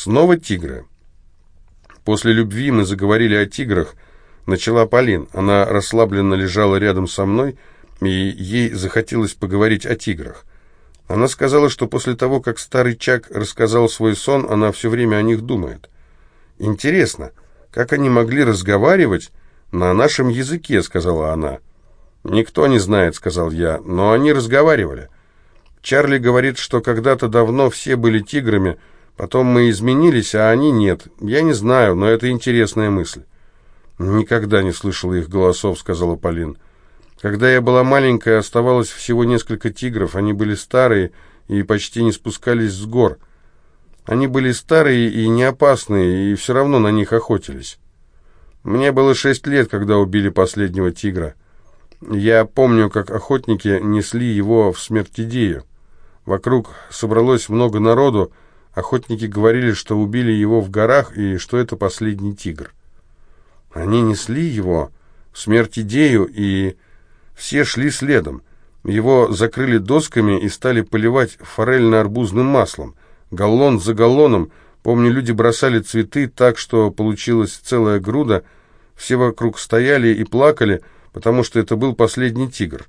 Снова тигры. После любви мы заговорили о тиграх. Начала Полин. Она расслабленно лежала рядом со мной, и ей захотелось поговорить о тиграх. Она сказала, что после того, как старый Чак рассказал свой сон, она все время о них думает. «Интересно, как они могли разговаривать на нашем языке?» — сказала она. «Никто не знает», — сказал я, — «но они разговаривали». Чарли говорит, что когда-то давно все были тиграми, потом мы изменились, а они нет. Я не знаю, но это интересная мысль. «Никогда не слышала их голосов», — сказала Полин. «Когда я была маленькая, оставалось всего несколько тигров. Они были старые и почти не спускались с гор. Они были старые и не опасные, и все равно на них охотились. Мне было шесть лет, когда убили последнего тигра. Я помню, как охотники несли его в смертидею. Вокруг собралось много народу. Охотники говорили, что убили его в горах и что это последний тигр. Они несли его в смертидею, и все шли следом. Его закрыли досками и стали поливать форельно-арбузным маслом. Галлон за галлоном. Помню, люди бросали цветы так, что получилась целая груда. Все вокруг стояли и плакали, потому что это был последний тигр.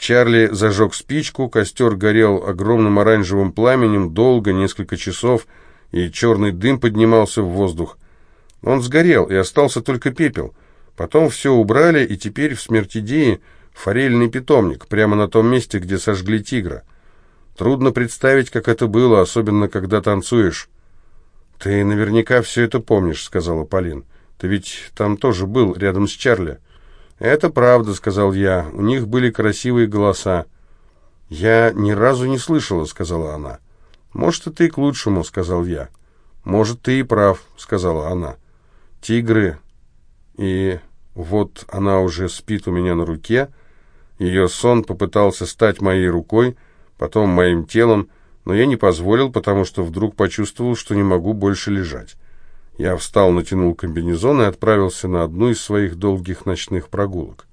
Чарли зажег спичку, костер горел огромным оранжевым пламенем долго, несколько часов, и черный дым поднимался в воздух. Он сгорел, и остался только пепел. Потом все убрали, и теперь в смертидеи форельный питомник, прямо на том месте, где сожгли тигра. Трудно представить, как это было, особенно когда танцуешь. «Ты наверняка все это помнишь», — сказала Полин. «Ты ведь там тоже был, рядом с Чарли». «Это правда», — сказал я. «У них были красивые голоса». «Я ни разу не слышала», — сказала она. «Может, это и к лучшему», — сказал я. «Может, ты и прав», — сказала она. «Тигры». И вот она уже спит у меня на руке. Ее сон попытался стать моей рукой, потом моим телом, но я не позволил, потому что вдруг почувствовал, что не могу больше лежать. Я встал, натянул комбинезон и отправился на одну из своих долгих ночных прогулок.